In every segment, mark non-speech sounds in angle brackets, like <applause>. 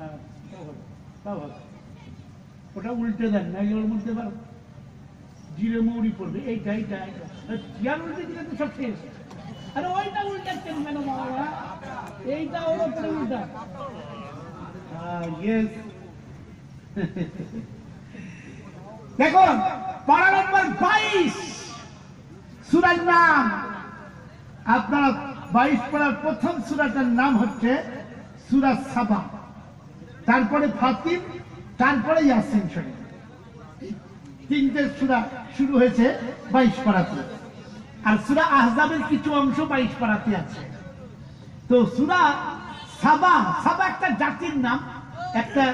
হ্যাঁ, ওটা উল্টে দেন না ওর মধ্যে জিরে মৌরি পড়বে এইটা এইটা এইটা। উল্টে দিলে তো সব শেষ। আরে ওইটা কেন এইটা উল্টা। <laughs> নম্বর বাইশ। সুরার নাম। আপনার বাইশ পাড়ার প্রথম সুরাটার নাম হচ্ছে সুরা সাবা। তারপরে ফাতিম, তারপরে ইয়াসিন শরীফ। তিনটে সুরা শুরু হয়েছে বাইশ পাড়াতে আর সুরা আহজাবের কিছু অংশ বাইশ পাড়াতে আছে। তো সুরা সাবা সাবা একটা জাতির নাম, একটা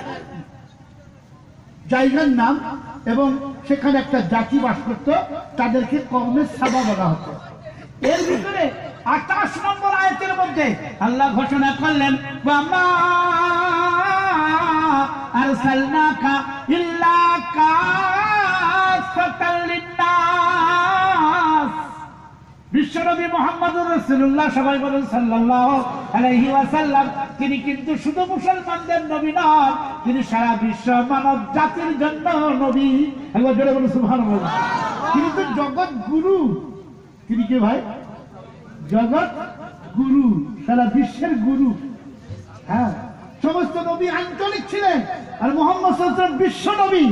জায়গার নাম, এবং সেখানে একটা জাতি বাস করত, তাদেরকে কর্মের সাবা বলা হতো। এর ভিতরে আঠাশ নম্বর আয়তের মধ্যে আল্লাহ ঘোষণা করলেন বাবা আরসালনাকা ইল্লা কাফাতাল লিন্নাস বিশ্বনবী রাসূলুল্লাহ সবাই বলেন ওয়াসাল্লাম। তিনি কিন্তু শুধু মুসলমানদের নবী নন, তিনি সারা বিশ্ব মানব জাতির জন্য নবী। বলুন তিনি তো জগৎ গুরু। তিনি কে ভাই? জগৎ গুরু, সারা বিশ্বের গুরু। হ্যাঁ। সমস্ত নবী আঞ্চলিক ছিলেন। আর মোহাম্মদ বিশ্ব নবী।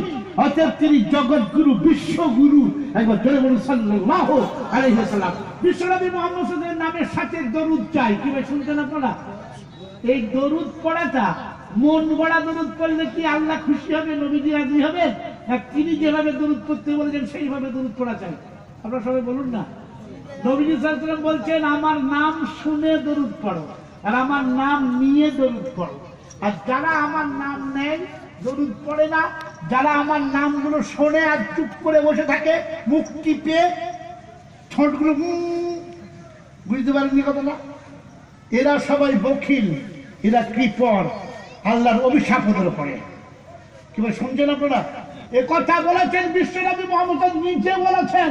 অতএব তিনি জগৎ গুরু বিশ্ব গুরু একবার জোরে বলুন ওয়াসাল্লাম। বিশ্ব নবী মোহাম্মদ নামের সাথে দরুদ চাই। কি ভাই শুনছেন আপনারা? এই দরুদ পড়াটা, মন গড়া দরুদ পড়লে কি আল্লাহ খুশি হবে, নবীজি রাজি হবে না তিনি যেভাবে দরুদ পড়তে বলেছেন, সেইভাবে দরুদ পড়া চাই। আপনারা সবাই বলুন না। নবীজি সাল্লাম বলছেন, আমার নাম শুনে দরুদ পড়ো, আর আমার নাম নিয়ে দরুদ পড়ো। আর যারা আমার নাম নেয়, দরুদ পড়ে না, যারা আমার নামগুলো শোনে আর চুপ করে বসে থাকে মুখ টিপে ঠোঁটগুলো বুঝতে পারেননি কথাটা? এরা সবাই বখিল, এরা কৃপর আল্লাহর অভিশাপ ওদের পড়ে কি শুনছেন আপনারা? এ কথা বলেছেন বিশ্বনবী মোহাম্মদ, নিজে বলেছেন।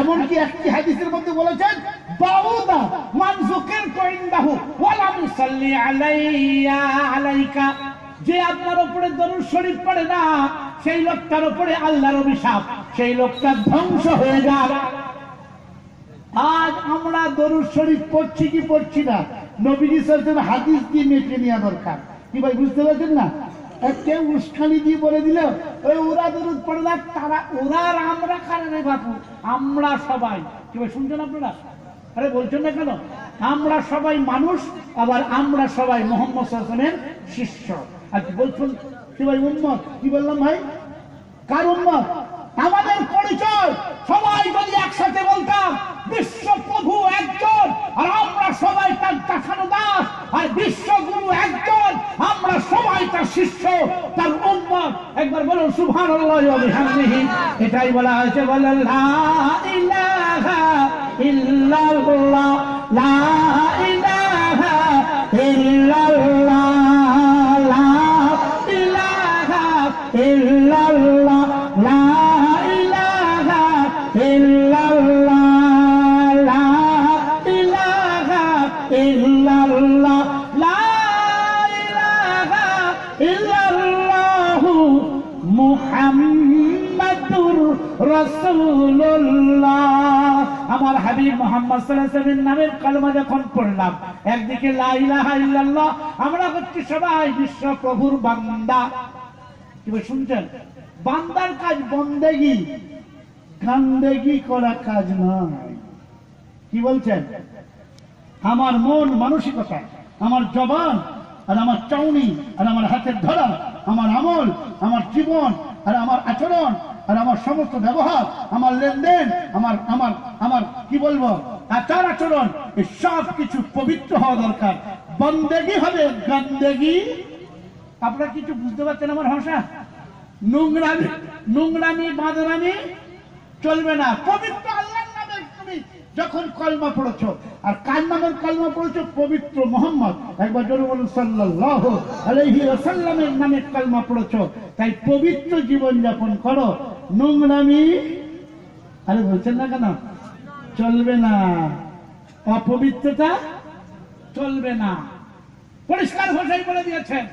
এমনকি একটি হাদিসের মধ্যে বলেছেন, বাউদা মান যুকির কইন্দাহু ওয়া লাম ইউসাল্লি আলাইয়া, আলাইকা। যে আপনার উপরে দরুদ শরীফ পড়ে না, সেই লোকটার উপরে আল্লাহর অভিশাপ, সেই লোকটা ধ্বংস হয়ে যাবে আজ আমরা দরুদ শরীফ পড়ছি কি পড়ছি না? নবীজি হাদিস দিয়ে মেপে নেওয়া দরকার। কি ভাই, বুঝতে পারছেন না? এক কেউ উস্কানি দিয়ে বলে দিল ওই ওরা দরুদ পড়ে না, তারা ওরা আর আমরা কারে রে বাপু? আমরা সবাই। কি শুনছেন আপনারা? আরে বলছেন না কেন? আমরা সবাই মানুষ, আবার আমরা সবাই মোহাম্মদ হাসানের শিষ্য। আর কি বলছেন? কি ভাই উম্মত? কি বললাম ভাই? কার উম্মত? আমাদের পরিচয় সবাই যদি একসাথে বলতাম বিশ্ব প্রভু একজন আর আমরা সবাই তার দেখানো দাস, আর বিশ্বগুরু একজন, আমরা সবাই তার শিষ্য, তার উম্মত একবার বলুন বিহামদিহি। এটাই বলা হয়েছে, বলেন লা ইলাহা নামের কালেমা যখন পড়লাম, একদিকে আমরা সবাই বিশ্ব প্রভুর বান্দা। শুনছেন? বান্দার কাজ বন্দেগি করা কাজ নয়। কি বলছেন? আমার মন মানসিকতা, আমার জবান, আর আমার চাউনি, আর আমার হাতের ধরা, আমার আমল, আমার জীবন, আর আমার আচরণ, আর আমার সমস্ত ব্যবহার, আমার লেনদেন, আমার আমার আমার, কি বলব? আচার আচরণ সব কিছু পবিত্র হওয়া দরকার। বন্দেগি হবে, গন্দেগি। আপনারা কিছু বুঝতে পারছেন আমার ভাষা? নোংরামি নোংরামি, বাঁদরামি চলবে না। পবিত্র নামে যখন কলমা পড়েছো, আর কার নামের কলমা পড়েছো? পবিত্র মোহাম্মদ। একবার জোরে বলুন, সাল্লাল্লাহু আলাইহি ওয়াসাল্লামের নামে কলমা পড়েছো। তাই পবিত্র জীবন যাপন করো। নোংরামি, আরে বলছেন না কেন? চলবে না। অপবিত্রতা চলবে না। পরিষ্কার ভাষায় বলে দিয়েছেন।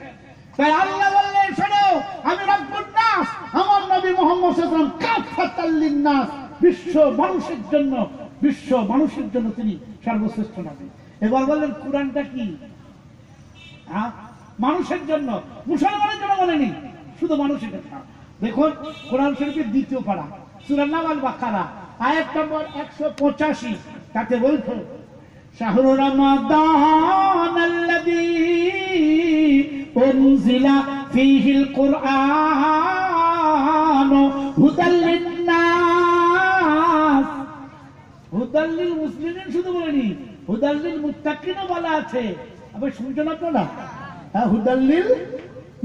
তাই আল্লাহ বললেন, শোনো, আমি রব্বুল নাস, আমার নবী মোহাম্মদ সাল্লাল্লাহু আলাইহি কাফাতাল নাস বিশ্ব মানুষের জন্য, বিশ্ব মানুষের জন্য তিনি সর্বশ্রেষ্ঠ নবী। এবার বললেন, কোরআনটা কি? মানুষের জন্য। মুসলমানের জন্য বলেনি শুধু মানুষের জন্য। দেখুন, কোরআন শরীফের দ্বিতীয় পাড়া সুরার নাম আল বাকারা আয়াত নম্বর একশো পঁচাশি, তাতে বলতো শাহরু রমাদান আল্লাযী উনজিলা ফীহিল কুরআন হুদাল লিন্নাস। হুদাল লিল মুসলিমিন শুধু বলেনি, হুদাল লিল মুত্তাকিনও বলা আছে। আবার শুনছেন আপনারা? হ্যাঁ লিল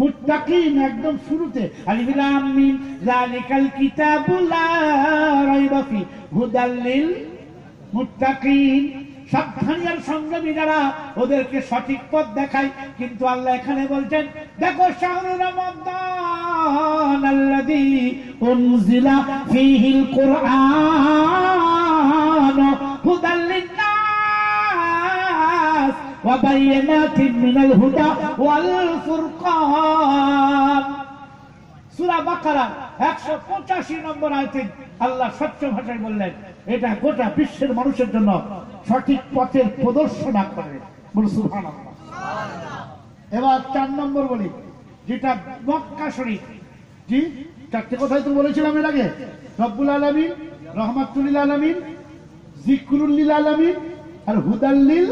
মুত্তাকিন একদম শুরুতে। আলিফ লাম মিম, যালিকাল কিতাবু লা রাইবা ফি হুদাল্লিল মুত্তাকিন। সাবধানী আর সংযমী যারা ওদেরকে সঠিক পথ দেখায়, কিন্তু আল্লাহ এখানে বলছেন, দেখো শাহরু রমাদান আল্লাযী উনজিলা ফীহিল কুরআন হুদাল লিন-নাস মিনাল হুদা ওয়াল ফুরকান সূরা বাকারা 185 নম্বর আয়াতে আল্লাহ স্বচ্ছ ভাষায় বললেন, এটা গোটা বিশ্বের মানুষের জন্য সঠিক পথের প্রদর্শনা করে। বলে সুবহানাল্লাহ। এবার চার নম্বর বলি, যেটা মক্কা শরীফ। জি, চারটে কথাই তো বলেছিলাম এর আগে। রব্বুল আলমিন রহমাতুল্লিল আলমিন জিক্রুল্লিল আলমিন, আর হুদাল্লিল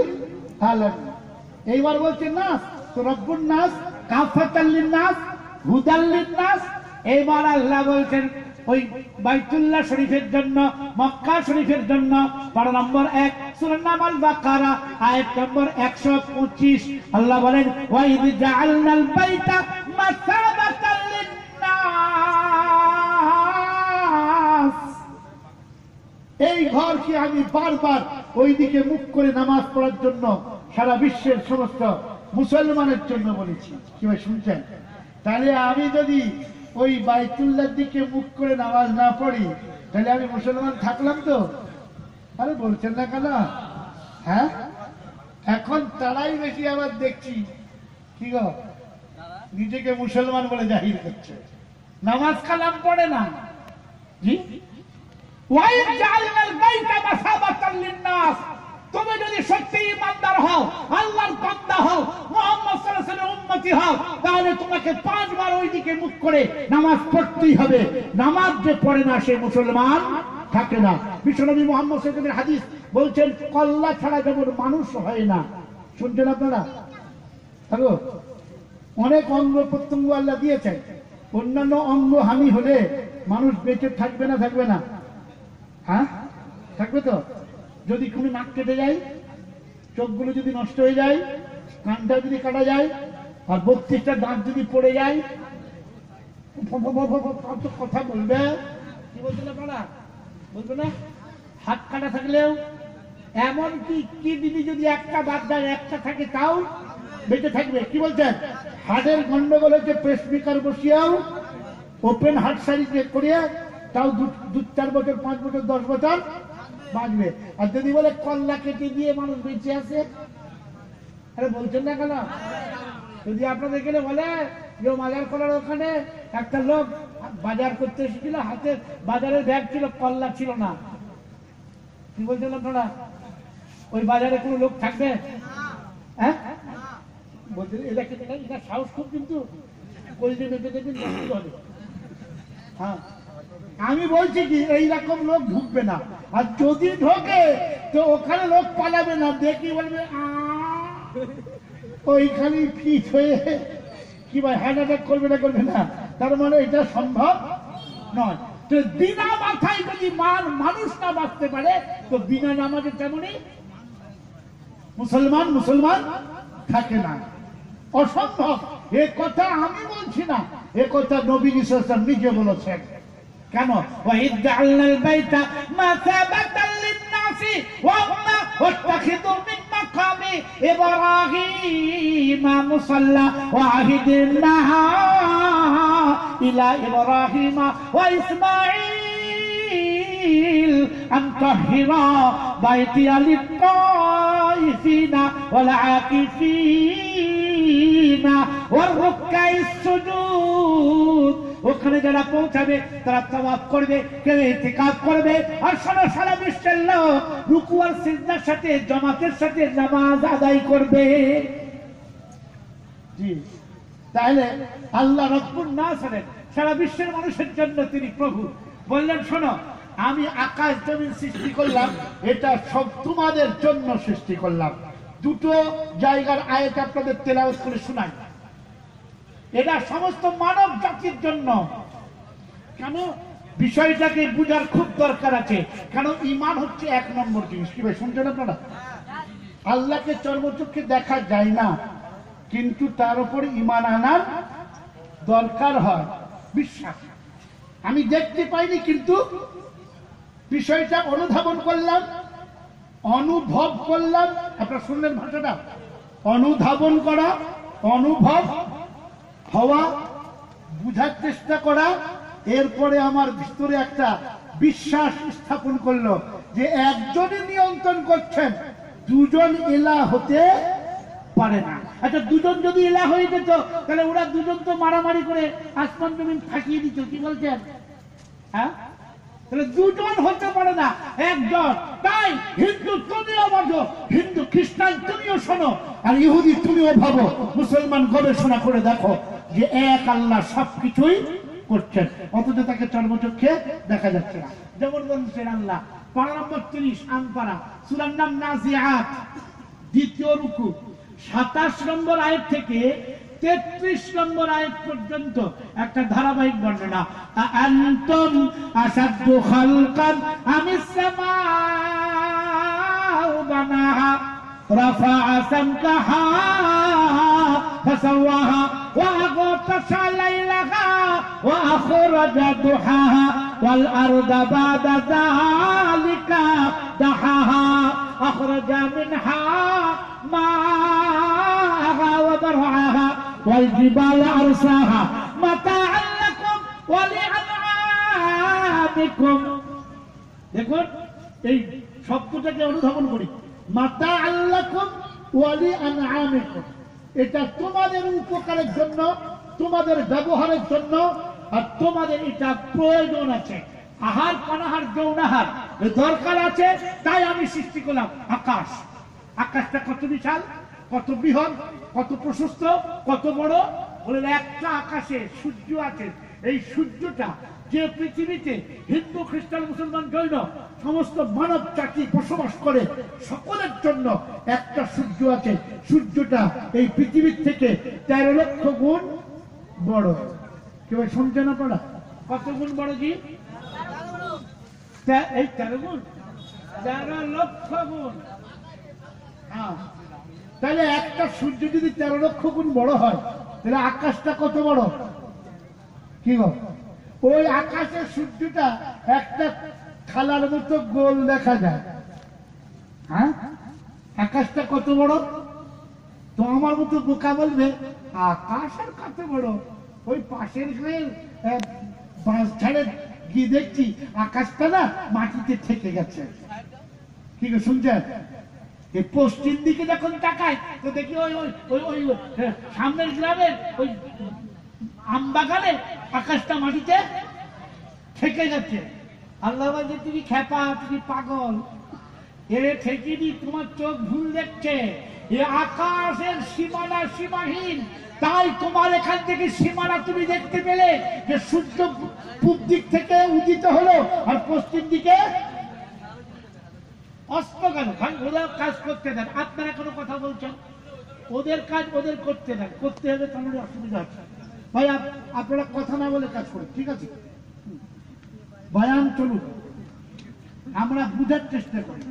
এইবার বলছে, নাস তো রব্বুল নাস কাফাতাল্লিন নাস হুদাল্লিন নাস। এইবার আল্লাহ বলছেন, ওই বাইতুল্লাহ শরীফের জন্য, মক্কা শরীফের জন্য পারা নম্বর এক সুরার নাম আল বাকারা, আয়াত নম্বর একশো পঁচিশ। আল্লাহ বলেন, ওয়াইদ জাআলনাল বাইতা মাসাবাতাল এই ঘরকে আমি বারবার ওই দিকে মুখ করে নামাজ পড়ার জন্য সারা বিশ্বের সমস্ত মুসলমানের জন্য বলেছি? কি ভাই শুনছেন? তাহলে আমি যদি ওই বাইতুল্লার দিকে মুখ করে নামাজ না পড়ি, তাহলে আমি মুসলমান থাকলাম তো? আরে বলছেন না কেন? হ্যাঁ? এখন তারাই বেশি আবার দেখছি। কি গো? নিজেকে মুসলমান বলে জাহির করছে। নামাজ কালাম পড়ে না। জি ওয়াইন জাআলনাল বাইতা মাসাবাতাল লিন-নাস তুমি যদি সত্যি ইমানদার হও, আল্লাহর বান্দা হও, মুহাম্মদ হও, তাহলে তোমাকে পাঁচবার ওই দিকে মুখ করে নামাজ পড়তেই হবে। নামাজ যে পড়ে না সে মুসলমান থাকে না। বিশ্বনবী মুহাম্মদ হাদিস বলছেন, কল্লা ছাড়া যেমন মানুষ হয় না। শুনছেন আপনারা? হ্যালো অনেক অঙ্গ প্রত্যঙ্গ আল্লাহ দিয়েছেন। অন্যান্য অঙ্গ হানি হলে মানুষ বেঁচে থাকবে না থাকবে না। হ্যাঁ? থাকবে তো? যদি কোনো নাক কেটে যায়, চোখগুলো যদি নষ্ট হয়ে যায়, কানটা যদি কাটা যায়, আর বত্রিশটা দাঁত যদি পড়ে যায় কথা বলবে। কি বলছিল আপনারা? বলবে না? হাত কাটা থাকলেও এমন কি কিডনি যদি একটা বাদ দেয়, একটা থাকে তাও বেঁচে থাকবে। কি বলছেন? হার্টের গন্ডগোল হচ্ছে পেসমেকার বসিয়াও ওপেন হার্ট সার্জারি করিয়ে তাও দু- চার বছর, পাঁচ বছর, দশ বছর বাঁচবে। আর যদি বলে কল্লা কেটে দিয়ে মানুষ বেঁচে আছে, আরে বলছেন না কেন? যদি আপনাদের এখানে বলে, যে ও বাজার করার ওখানে একটা লোক বাজার করতে এসেছিল, হাতে বাজারের ব্যাগ ছিল, কল্লা ছিল না। কি বলছেন আপনারা? ওই বাজারে কোনো লোক থাকবে? হ্যাঁ? বলতে এটা সাহস খুব কিন্তু? হ্যাঁ। আমি বলছি কি এইরকম লোক ঢুকবে না। আর যদি ঢোকে, তো ওখানে লোক পালাবে না। দেখি বলবে ওইখানে ফিট হয়ে কি ভাই হার্ট অ্যাটাক করবে না করবে না। তার মানে এটা সম্ভব নয়। তো বিনা মাথায় যদি মান মানুষ না বাঁচতে পারে, তো বিনা নামাজে তেমনই মুসলমান মুসলমান থাকে না। অসম্ভব। এ কথা আমি বলছি না। এ কথা নবী ইসলাম নিজে বলেছেন। كما وإذ جعلنا البيت مثابة للناس وهم واتخذوا من مقام إبراهيم مصلى. وعهدنا إلى إبراهيم وإسماعيل أن طهرا بيتي للطائفين والعاكفين والركع السجود. ওখানে যারা পৌঁছাবে, তারা তওয়াফ করবে কেউ ইতিকাফ করবে। আর সারা সারা বিশ্বের লোক রুকু সাথে, জমাতের সাথে নামাজ আদায় করবে। তাহলে আল্লাহ রব্বুল নাসরের, সারা বিশ্বের মানুষের জন্য তিনি প্রভু। বললেন, শোনো, আমি আকাশ জমিন সৃষ্টি করলাম, এটা সব তোমাদের জন্য সৃষ্টি করলাম। দুটো জায়গার আয়াত আপনাদের তেলাওয়াত করে শোনাই। এটা সমস্ত মানব জাতির জন্য। কেন? বিষয়টাকে বুঝার খুব দরকার আছে। কেন? ইমান হচ্ছে এক নম্বর জিনিস। কি ভাই, শুনছেন আপনারা? আল্লাহকে চর্মচক্ষে দেখা যায় না, কিন্তু তার উপরে ইমান আনার দরকার হয়। বিশ্বাস। আমি দেখতে পাইনি, কিন্তু বিষয়টা অনুধাবন করলাম, অনুভব করলাম। আপনারা শুনলেন ভাষাটা? অনুধাবন করা, অনুভব হওয়া, বুঝার চেষ্টা করা, এরপরে আমার ভিতরে একটা বিশ্বাস স্থাপন করল যে একজনই নিয়ন্ত্রণ করছেন, দুজন এলা হতে পারে না। আচ্ছা দুজন যদি এলা হয়ে যেত, তাহলে ওরা দুজন তো মারামারি করে আসমান জমিন ফাঁকিয়ে দিত, কি বলছেন? হ্যাঁ? তাহলে দুজন হতে পারে না, একজন। তাই হিন্দু তুমিও বাজো হিন্দু খ্রিস্টান তুমিও শোনো, আর ইহুদি তুমিও ভাবো, মুসলমান গবেষণা করে দেখো যে এক আল্লাহ সবকিছুই করছেন। অথচ তাকে চর্মচক্ষে দেখা যাচ্ছে না। যেমন বলছেন আল্লাহ। পারা নম্বর তিরিশ আমপারা সুরার নাম নাজিয়াত। দ্বিতীয় রুকু। সাতাশ নম্বর আয়ের থেকে তেত্রিশ নম্বর আয়াত পর্যন্ত একটা ধারাবাহিক বর্ণনা। আন্তম আসাদু খালকান আমি সামাউ বানাহা। رفع سمكها فسواها وأغطش ليلها وأخرج ضحاها والأرض بعد ذلك دحاها أخرج منها ماءها وبرعها والجبال أرساها متاعا لكم ولأنعامكم দেখুন এই শব্দটাকে অনুধাবন করি মাতা আল্লাকুম এটা তোমাদের উপকারের জন্য, তোমাদের ব্যবহারের জন্য, আর তোমাদের এটা প্রয়োজন আছে। আহার, পানাহার, যৌনাহার দরকার আছে, তাই আমি সৃষ্টি করলাম আকাশ। আকাশটা কত বিশাল, কত বৃহৎ, কত প্রশস্ত, কত বড়? বলে একটা আকাশে সূর্য আছে। এই সূর্যটা যে পৃথিবীতে হিন্দু, খ্রিস্টান, মুসলমান, জৈন সমস্ত মানব জাতি বসবাস করে, সকলের জন্য একটা সূর্য আছে। সূর্যটা এই পৃথিবীর থেকে তেরো লক্ষ গুণ বড়। কেউ শুনছেন আপনারা? কত গুণ বড় জি? এই তেরো গুণ? তেরো লক্ষ গুণ। তাহলে একটা সূর্য যদি তেরো লক্ষ গুণ বড় হয়, তাহলে আকাশটা কত বড়? কি গো? ওই আকাশের সূর্যটা একটা খালার মতো গোল দেখা যায়। হ্যাঁ? আকাশটা কত বড়? তো আমার মতো বোকা বলবে, আকাশ আর কত বড়? ওই পাশের গায়ের ঝাড়ে গিয়ে দেখছি আকাশটা না মাটিতে থেকে গেছে। কি শুনছেন? এই পশ্চিম দিকে যখন তাকায়, তো দেখি ওই ওই ওই ওই সামনের গ্রামের ওই আমবাগানে আকাশটা মাটিতে থেকে যাচ্ছে। আল্লাহ বলছে, তুমি খেপা তুমি পাগল। এ ঠেকিনি তোমার চোখ ভুল দেখছে। এ আকাশের সীমানা সীমাহীন। তাই তোমার এখান থেকে সীমানা তুমি দেখতে পেলে যে সূর্য পূব দিক থেকে উদিত হলো আর পশ্চিম দিকে অস্ত গেল। ভাই ওরা কাজ করতে দেন। আপনারা কোনো কথা বলছেন? ওদের কাজ ওদের করতে দেন। করতে হবে তাহলে অসুবিধা হচ্ছে। ভাই আপনারা কথা না বলে কাজ করেন, ঠিক আছে? বয়ান চলুন আমরা বুঝার চেষ্টা করি।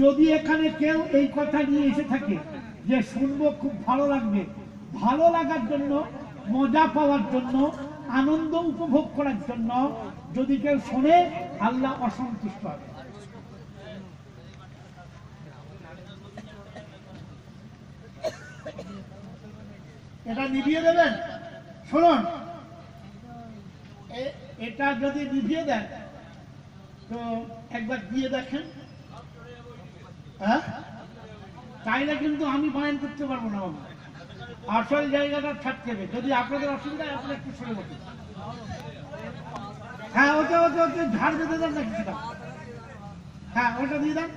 যদি এখানে কেউ এই কথা নিয়ে এসে থাকে যে শুনব খুব ভালো লাগবে, ভালো লাগার জন্য, মজা পাওয়ার জন্য, আনন্দ উপভোগ করার জন্য যদি কেউ শোনে, আল্লাহ অসন্তুষ্ট হবে। এটা নিভিয়ে দেবেন? শুনুন। এটা যদি নিভিয়ে দেন, তো একবার দিয়ে দেখেন। হ্যাঁ? চাইলে কিন্তু আমি বায়ন করতে পারব না, বাবা। আসল জায়গাটা থাকতে হবে। যদি আপনাদের অসুবিধা হয়, আপনারা একটু সরে বসুন। হ্যাঁ ওটা ওটা ওটা ঝাড় দিতে দেন না কিছুটা। হ্যাঁ ওটা দিয়ে দেন।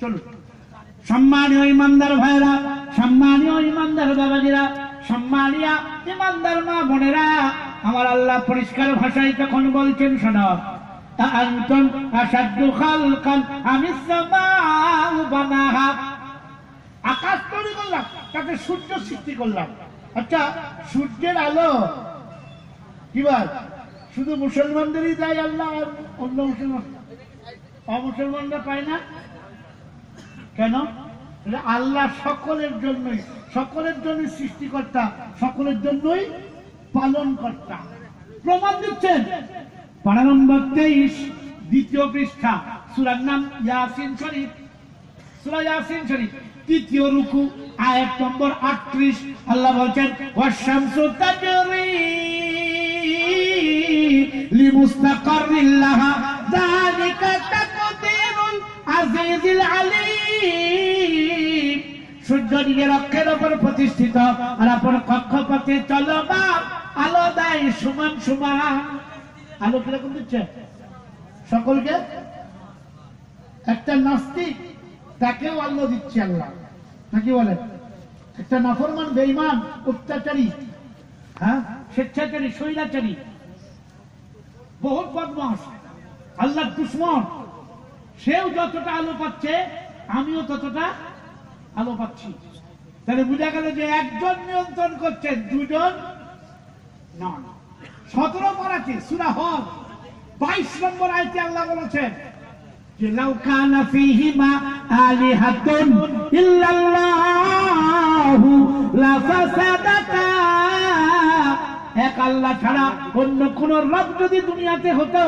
চলুন। সম্মানীয় ইমানদার ভাইরা সম্মানীয় ইমানদার বাবাজিরা সম্মানীয় ইমানদার মা বোনেরা আমার আল্লাহ পরিষ্কার ভাষায় তখন বলছেন শোনো أأنتم أشد خلقا أم السماء بناها আকাশ তৈরি করলাম তাকে সূর্য সৃষ্টি করলাম আচ্ছা সূর্যের আলো কি বল শুধু মুসলমানদেরই দেয় আল্লাহ আর অন্য মুসলমান অমুসলমানরা পায় না কেন এটা আল্লাহ সকলের জন্যই সকলের জন্য সৃষ্টিকর্তা, সকলের জন্যই পালন কর্তা প্রমাণ দিচ্ছেন। পাড়া নম্বর তেইশ, দ্বিতীয় পৃষ্ঠা, সুরার নাম ইয়াসিন শরীফ। সূরা ইয়াসিন তৃতীয় রুকু, আয়াত নম্বর 38 আল্লাহ বলেন ওয়াশামসু তাজরি লিমুস্তাকাররিল লাহা যালিকা তাকদীরুল আজিজিল সূর্য নিজের অক্ষের উপর প্রতিষ্ঠিত, আর আপন কক্ষপথে চলমান আলো দেয় সমান সমান। আলো কীরকম দিচ্ছে? সকলকে? একটা নাস্তিক, তাকেও আল্লাহ দিচ্ছে আল্লাহ। নাকি বলেন একটা নাফরমান, বেঈমান, অত্যাচারী হ্যাঁ? স্বেচ্ছাচারী, স্বৈরাচারী। বহুত বদমাস আল্লাহ দুশ্মন। সেও যতটা আলো পাচ্ছে, আমিও ততটা আলো পাচ্ছি। তাহলে বোঝা গেল যে একজন নিয়ন্ত্রণ করছেন দুজন নন সতেরো পারাতে সুরা হক বাইশ নম্বর আয়তে আল্লাহ বলেছেন যে, লাউ কানা ফীহিমা আলিহাতুন ইল্লাল্লাহু লাফাসাদাতা। এক আল্লাহ ছাড়া অন্য কোন রব যদি দুনিয়াতে হতো,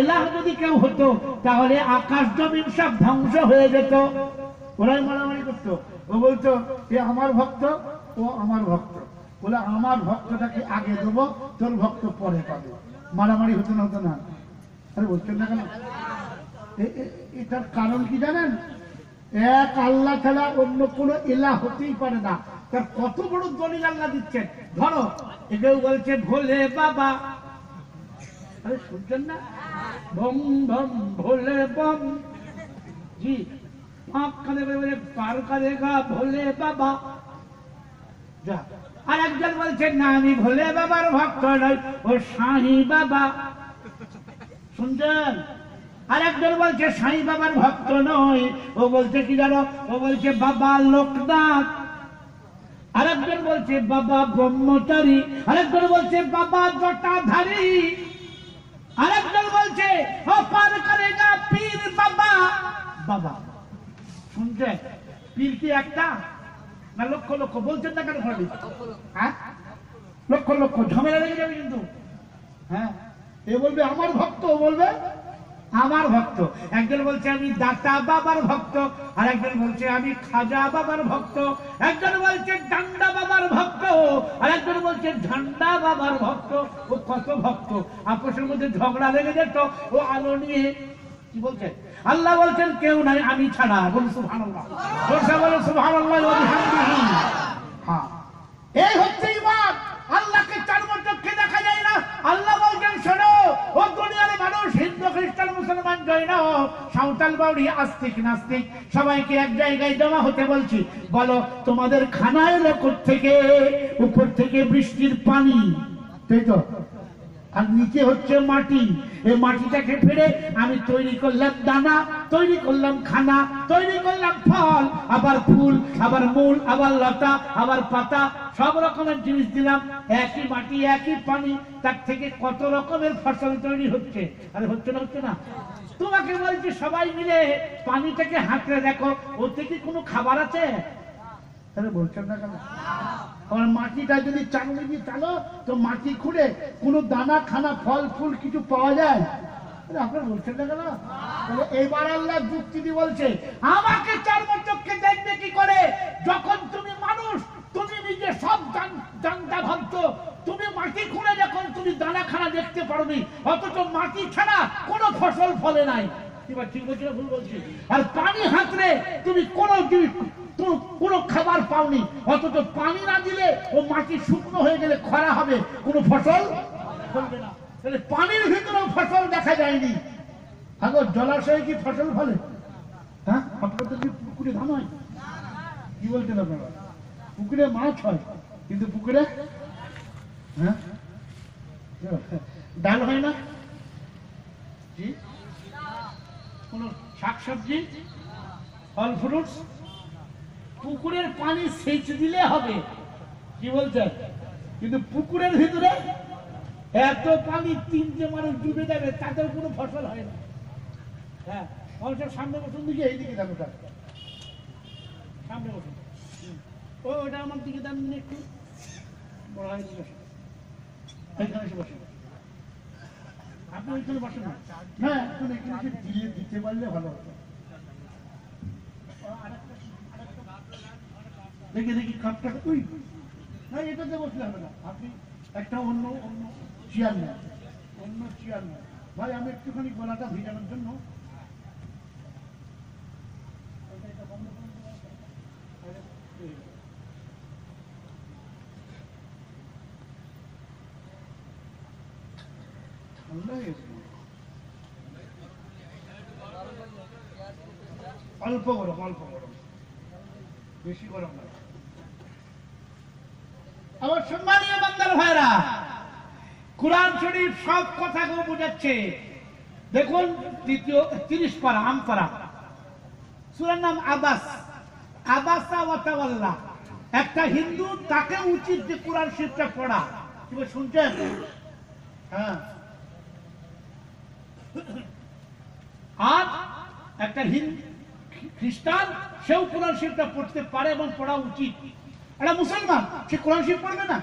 এলাহ যদি কেউ হতো, তাহলে আকাশ জমিন সব ধ্বংস হয়ে যেত। ওরাই মারামারি করতো। ও বলতো, এ আমার ভক্ত, ও আমার ভক্ত। বলে, আমার ভক্তটাকে আগে দেবো, তোর ভক্ত পরে পাবে। মারামারি হতো না হতো না। আরে বলছেন না কেন? এটার কারণ কি জানেন? এক আল্লাহ ছাড়া অন্য কোন এলা হতেই পারে না। তার কত বড় দলিল আল্লাহ দিচ্ছেন। ধরো, একেও বলছে, ভোলে বাবা। আরে শুনছেন না? ভম ভম ভোলে বম। জি কাঁদে বলে ভোলে বাবা। যা। আর একজন বলছেন না, আমি ভোলে বাবার ভক্ত নই, ও শাহি বাবা। শুনছেন? আর একজন বলছে সাই বাবার ভক্ত নয় ও বলছে, কি জানো? ও বলছে, বাবা লোকনাথ। আরেকজন বলছে, বাবা ব্রহ্মচারী। আরেকজন বলছে, বাবা জটাধারী। আরেকজন বলছে, ও পার করে না পীর বাবা। বাবা। শুনছে পীর কি একটা? না লক্ষ লক্ষ? বলছেন না কেন ঘরে? হ্যাঁ? লক্ষ লক্ষ? ঝামেলা লেগে যাবে কিন্তু। হ্যাঁ? এ বলবে, আমার ভক্ত? বলবে, আমার ভক্ত। একজন বলছে, আমি দাতা বাবার ভক্ত। আর একজন বলছে, আমি খাজা বাবার ভক্ত। একজন বলছে, ডান্ডা বাবার ভক্ত। আর একজন বলছে, ঝান্ডা বাবার ভক্ত। ও কত ভক্ত। আপসের মধ্যে ঝগড়া লেগে যেত। ও আলো নিয়ে কি বলছেন আল্লাহ বলছেন, কেউ নাই, আমি ছাড়া। বলুন ওয়া হ্যাঁ। এই হচ্ছে ইমান। আল্লাহকে চার চোখে দেখা যায় না। আল্লাহ বলছেন, শোনো, ও দুনিয়ার মানুষ, হিন্দু, খ্রিস্টান, মুসলমান, জৈন সাঁওতাল বাউরি আস্তিক, নাস্তিক, সবাইকে এক জায়গায় জমা হতে বলছি। বলো, তোমাদের খানা এলো থেকে, উপর থেকে বৃষ্টির পানি, তাই তো? আর নিচে হচ্ছে মাটি এই মাটিটাকে ফেলে আমি তৈরি করলাম দানা, তৈরি করলাম খানা, তৈরি করলাম ফল, আবার ফুল, আবার মূল, আবার লতা, আবার পাতা, সব রকমের জিনিস দিলাম। একই মাটি, একই পানি, তার থেকে কত রকমের ফসল তৈরি হচ্ছে? আরে হচ্ছে না হচ্ছে না। তোমাকে বলছি সবাই মিলে পানিটাকে হাঁকড়ে দেখো, ওতে কি কোনো খাবার আছে? তাহলে বলছেন না কেন? কারণ মাটিটা যদি চালনি দিয়ে চালো তো মাটি খুঁড়ে কোনো দানা, খানা, ফল, ফুল কিছু পাওয়া যায়? বলছে, আমাকে কি করে? যখন তুমি মানুষ, তুমি নিজে সব তুমি মাটি খুঁড়ে যখন তুমি দেখতে অথচ মাটি ছাড়া কোনো ফসল ফলে নাই। ঠিক ভুল বলছি? আর পানি হাতরে তুমি কোনো খাবার পাওনি, অথচ পানি না দিলে ও মাটি শুকনো হয়ে গেলে খরা হবে। কোনো ফসল ফলবে না। তাহলে পানির ভিতরেও ফসল দেখা যায়নি। আগো জলাশয়ে কি ফসল ফলে? হ্যাঁ? আপনাদের কি পুকুরে ধান হয়? কি বলছেন আপনারা? পুকুরে মাছ হয়, কিন্তু পুকুরে হ্যাঁ? ডাল হয় না? কোন শাকসবজি? ফল, ফ্রুটস? পুকুরের পানি সেচ দিলে হবে। কি বলছেন কিন্তু পুকুরের ভিতরে এত পানি তিনটে মানুষ ডুবে যাবে তাদের কোনো ফসল হয় না। হ্যাঁ মানুষের সামনে বসুন দিকে এইদিকে দেন ওটা। সামনে বসুন। ও ওটা আমার দিকে দেন একটু। বড় হয় দিকে। এইখানে বসুন। আপনি ওইখানে বসেন এখন এখানে এসে দিয়ে দিতে পারলে ভালো হতো। দেখি দেখি কাপটা ওই না, এটাতে বসলে হবে না। আপনি একটা অন্য অন্য চেয়ার নেন, অন্য চেয়ার নেন। ভাই, আমি একটুখানি গলাটা ভিজানোর জন্য অল্প গরম অল্প গরম। বেশি গরম না। আমার সম্মানীয় বান্দার ভাইরা, কোরআন শরীফ সব কথাগুলো বোঝাচ্ছে। দেখুন, তৃতীয়, তিরিশ পারা, আম পারা। সুরার নাম আবাস। আবাসা ওয়াতাওয়াল্লা একটা হিন্দু তাকে উচিত যে কোরআন শরীফটা পড়া। তুমি শুনছেন? হ্যাঁ। আর একটা হিন্দু খ্রিস্টান, সেও কোরআন শরীফটা পড়তে পারে এবং পড়া উচিত। একটা মুসলমান, সে কোরআন শরীফ পড়বে না।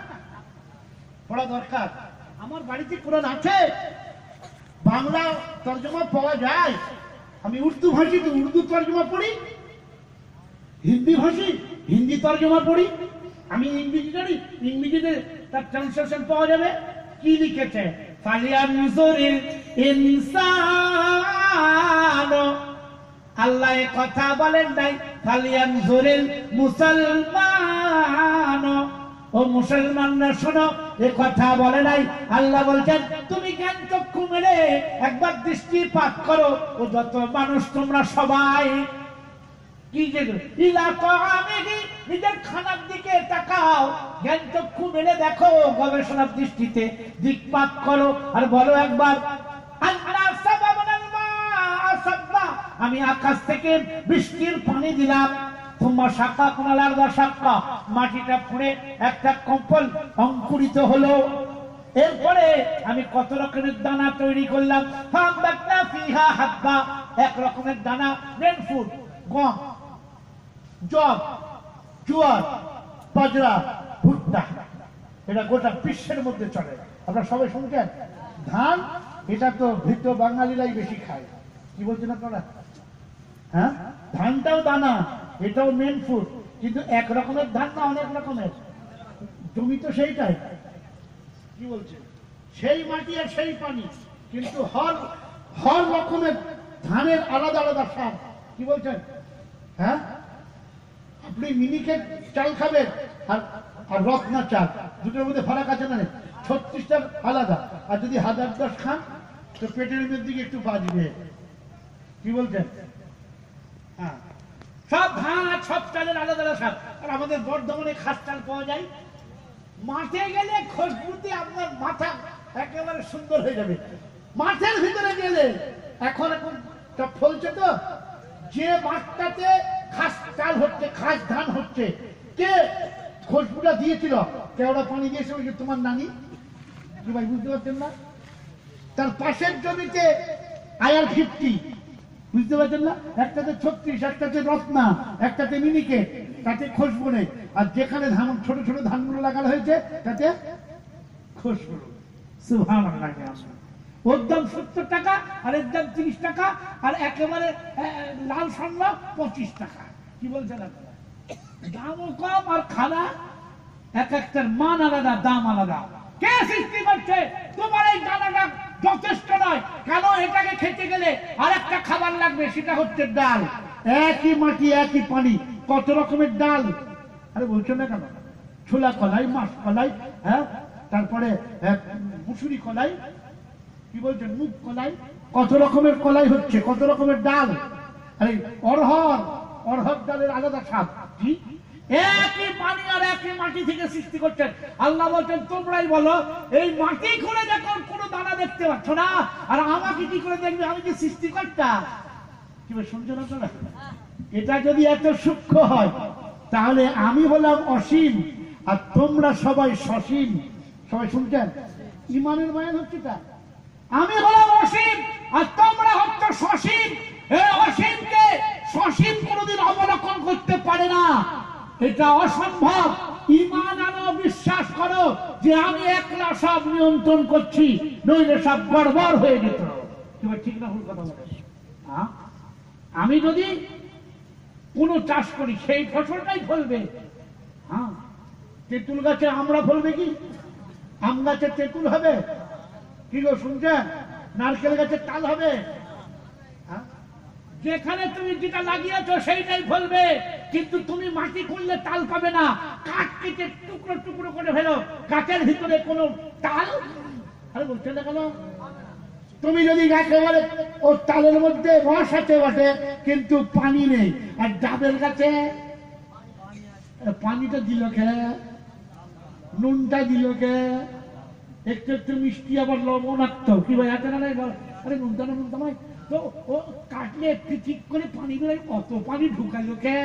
পড়া দরকার। আমার বাড়িতে কোরআন আছে। বাংলা তর্জমা পাওয়া যায়। আমি উর্দু ভাষী, তো উর্দু তর্জমা পড়ি। হিন্দি ভাষী, হিন্দি তর্জমা পড়ি। আমি ইংরেজি জানি, ইংরেজিতে তার ট্রান্সলেশন পাওয়া যাবে। কি লিখেছে? ফালিয়ানজুরিল ইনসান। আল্লাহ কথা বলেন নাই ফালিয়ানজুরিল মুসলমান ও মুসলমানরা শোনো, এ কথা বলে নাই, আল্লাহ বলছেন, তুমি জ্ঞান চক্ষু মেরে একবার দৃষ্টিপাত করো, ও যত মানুষ তোমরা সবাই দেখো, গবেষণার দৃষ্টিতে দিকপাত করো, আর বলো একবার। আমি আকাশ থেকে বৃষ্টির পানি দিলাম। তোমার শাখা কোনালার দা শাখা, মাটিটা ফুঁড়ে একটা কম্পল অঙ্কুরিত হলো। এরপরে আমি কত রকমের দানা তৈরি করলাম। এক রকমের দানা ফুড গম, জব, জোয়ার, বাজরা, ভুট্টা, এটা গোটা বিশ্বের মধ্যে চলে। আপনারা সবাই শুনছেন? ধান, এটা তো ভৃত বাঙালিরাই বেশি খায়। কি বলছেন আপনারা? হ্যাঁ? ধানটাও দানা, এটাও মেন ফুড কিন্তু এক রকমের ধান না অনেক রকমের? জমি তো সেইটাই। কি বলছে? সেই মাটি আর সেই পানি, কিন্তু হর হর রকমের ধানের আলাদা আলাদা সার কি বলছেন? হ্যাঁ? আপনি মিনিকেট চাল খাবেন আর আর রত্না চাল, দুটোর মধ্যে ফারাক আছে না ছত্রিশটা আলাদা। আর যদি হাজার দশ খান, তো পেটের দিকে একটু বাজবে কি বলছেন? হ্যাঁ। সব ধান সব চালের আলাদা আলাদা আর আমাদের বর্ধমানে খাস চাল পাওয়া যায়। মাঠে গেলে খুশবুতে আপনার মাথা একেবারে সুন্দর হয়ে যাবে। মাঠের ভিতরে গেলে এখন এখন ফলছে তো, যে মাঠটাতে খাস চাল হচ্ছে, খাস ধান হচ্ছে, কে খুশবুটা দিয়েছিল? কেওড়া পানি দিয়েছিল যে তোমার নানি? কি ভাই, বুঝতে পারছেন না? তার পাশের জমিতে আয়ার ফিফটি বুঝতে পারছেন না? একটাতে ছত্রিশ একটাতে রত্না একটাতে মিনিকে তাতে খুশবু নেই। আর যেখানে ধান ছোট ছোট ধানগুলো লাগানো হয়েছে তাতে সুভান ওর দাম সত্তর টাকা আর এর দাম তিরিশ টাকা আর একেবারে লাল সান্না পঁচিশ টাকা। কি বলছেন আপনারা? দামও কম আর খানা এক একটার মান আলাদা দাম আলাদা। কে সৃষ্টি করছে? তোমার এই দানাটা যথেষ্ট নয়। কেন এটাকে খেতে গেলে আর একটা খাবার লাগবে? সেটা হচ্ছে ডাল। একই মাটি, একই পানি, কত রকমের ডাল? আরে বলছো না কেন? ছোলা কলাই, মাছ কলাই হ্যাঁ? তারপরে মুসুরি কলাই, কি বলছেন? মুগ কলাই। কত রকমের কলাই হচ্ছে? কত রকমের ডাল? আরে অরহর অরহর ডালের আলাদা স্বাদ। কি? একই পানি আর একই মাটি থেকে সৃষ্টি করছেন। আল্লাহ বলছেন, তোমরাই বলো, এই মাটি খুঁড়ে যখন কোনো দানা দেখতে পাচ্ছ না, আর আমাকে কি করে দেখবে? আমি যে সৃষ্টিকর্তা। কি শুনছো না তোমরা? এটা যদি এত সূক্ষ্ম হয়, তাহলে আমি হলাম অসীম, আর তোমরা সবাই সসীম। সবাই শুনছেন? ইমানের বয়ান হচ্ছে এটা। আমি হলাম অসীম, আর তোমরা হচ্ছে সসীম। এই অসীমকে সসীম কোনোদিন অবলোকন করতে পারে না। এটা অসম্ভব। ইমান আনো, বিশ্বাস করো যে আমি একলা সব নিয়ন্ত্রণ করছি, নইলে সব গড়বড় হয়ে যেত। তুমি ঠিক না ভুল কথা বলে? আমি যদি কোনো চাষ করি, সেই ফসলটাই ফলবে। হ্যাঁ তেঁতুল গাছে আমরা ফলবে কি? আম গাছে তেঁতুল হবে? কি গো শুনছেন? নারকেল গাছের তাল হবে? যেখানে তুমি যেটা লাগিয়েছো সেইটাই ফলবে। কিন্তু তুমি মাটি খুললে তাল পাবে না। কাঠ কেটে টুকরো টুকরো করে ফেলো। গাছের ভিতরে কোনো তাল? আরে বলছে না কেন? তুমি যদি গাছে বলে, ও তালের মধ্যে রস আছে বটে, কিন্তু পানি নেই। আর ডাবের গাছে? পানিটা দিল কে? নুনটা দিল কে? একটু একটু মিষ্টি আবার লবণাক্ত। কি ভাই আছে না? আরে নুনটা না, নুনটা নয় কাটলে ঠিক করে পানি গুলো অত পানি ঢুকালো কে?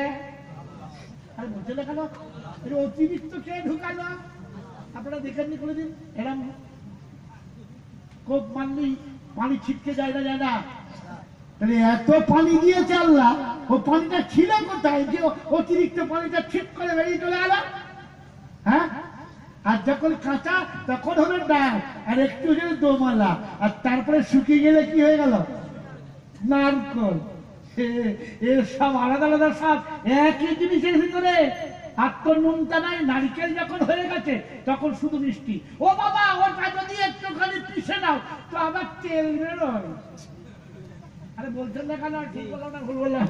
আরে কেন এটা অতিরিক্ত কে ঢুকালো? আপনারা দেখেননি এরম কোপ পানি ছিটকে যায় না যায় না। এত পানি দিয়েছে আল্লাহ, ও পানিটা ছিল কোথায়? যে অতিরিক্ত পানিটা ছিট করে বেরিয়ে চলে এলো। হ্যাঁ? আর যখন কাঁচা, তখন হলো ডাল, আর একটু দোমালা, আর তারপরে শুকিয়ে গেলে কি হয়ে গেল? নারকল এর সব আলাদা আলাদা সব একই জিনিসের ভিতরে। আর তো নুনটা নাই, নারকেল যখন হয়ে গেছে, তখন শুধু মিষ্টি। ও বাবা ওটা যদি একটুখানি পিষে নাও, তো আবার তেল বেরোয়। আরে বলছেন না কেন? ঠিক না, ভুল বললাম।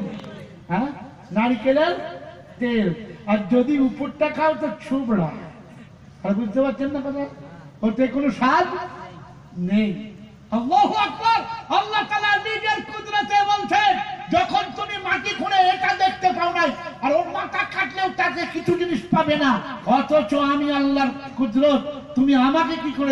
হ্যাঁ? নারকেলের তেল। আর যদি উপরটা খাও, তো ছুবড়া আর বুঝতে পারছেন না কথা? ওতে কোনো স্বাদ নেই।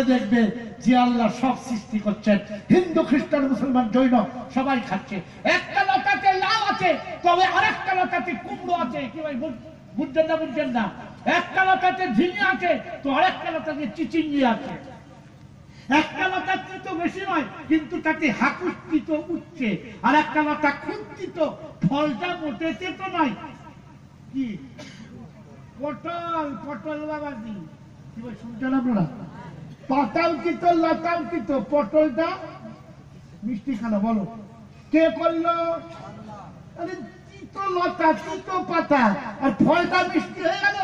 দেখবে যে আল্লাহ সব সৃষ্টি করছেন? হিন্দু, খ্রিস্টান, মুসলমান, জৈন, সবাই খাচ্ছে। একটা লতাতে লাউ আছে, তবে আরেকটা লতাতে কুমড়ো আছে। কি ভাই, বুঝ- বুঝছেন না বুঝছেন না? একটা লতাতে ঝিঙে আছে, তো আরেকটা লতাতে চিচিঙ্গি আছে। একটা লতা তিতো বেশি নয়, কিন্তু তাতে হাকুস্তিত উঠছে। আর একটা লতা খুঁতিত ফলটা মোটে তেতো নয়। কি? পটল পটল বাবাজি। কি শুনছেন আপনারা? পাতাও কিত লতাও কিত পটলটা মিষ্টি খানা, বলো। কে করল? আরে তিতো লতা তিতো পাতা আর ফলটা মিষ্টি হয়ে গেল?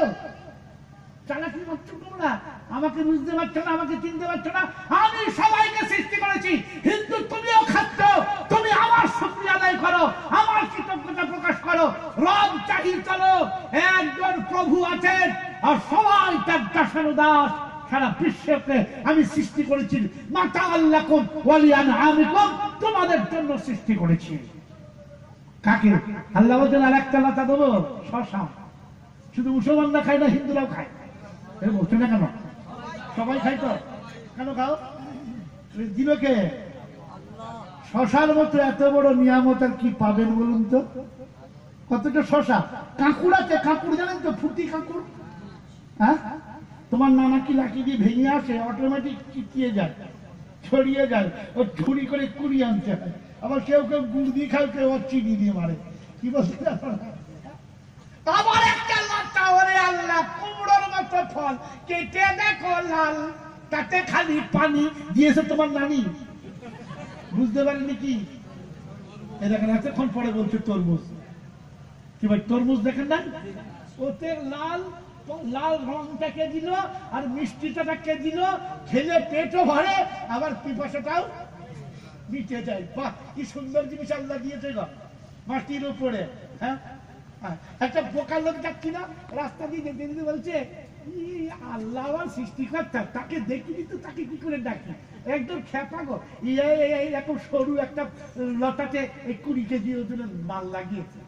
চালাকি মারছো তোমরা আমাকে বুঝতে পারছ না, আমাকে চিনতে পারছ না? আমি সবাইকে সৃষ্টি করেছি। কিন্তু তুমিও খাচ্ছ। তুমি আমার শুক্রিয়া আদায় করো। আমার কৃতজ্ঞতা প্রকাশ করো। রব চাহি চলো। একজন প্রভু আছেন আর সবাই তার দাসানু দাস। সারা বিশ্বকে আমি সৃষ্টি করেছি। মাতা আল্লাহ ওয়ালিয়ান আমিকুম তোমাদের জন্য সৃষ্টি করেছি। কাকে? আল্লাহ বলছেন আর একটা লতা দেবো? শশা। শুধু মুসলমানরা খায় না, হিন্দুরাও খায়। এ না কেন? সবাই খায় তো কেন খাও? এ শশার মতো এত বড় নিয়ামত আর কি পাবেন বলুন তো? কতটা শশা? কাঁকুড় আছে কাঁকুড় জানেন তো, ফুটি কাঁকুড় হ্যাঁ? তোমার নানা কি লাঠি দিয়ে ভেঙে আসে অটোমেটিক চিটিয়ে যায়, ছড়িয়ে যায়, ও ছুরি করে কুড়ি আনতে হয়। আবার কেউ কেউ গুড় দিয়ে খায়, কেউ চিনি দিয়ে মারে। কি বলতে মতো ফল কেটে দেখো লাল তাতে খালি পানি দিয়েছে তোমার নানি। বুঝতে কি? পরে বলছে তরমুজ। কি ভাই তরমুজ দেখেন না? ওতে লাল লাল দিল আর দিল? খেলে পেটও ভরে আবার পিপাসাটাও মিটে যায়। বাহ কি সুন্দর জিনিস আল্লাহ দিয়েছে গো মাটির উপরে হ্যাঁ? একটা বোকা লোক যাচ্ছি না? রাস্তা দিয়ে যেতে বলছে "ই, আল্লাহ সৃষ্টিকর্তা, তাকে দেখিনি তো তাকে কি করে ডাকি? একদম খেপা গো এরকম সরু একটা লতাতে কুড়ি কেজি ওজনের মাল লাগিয়েছে।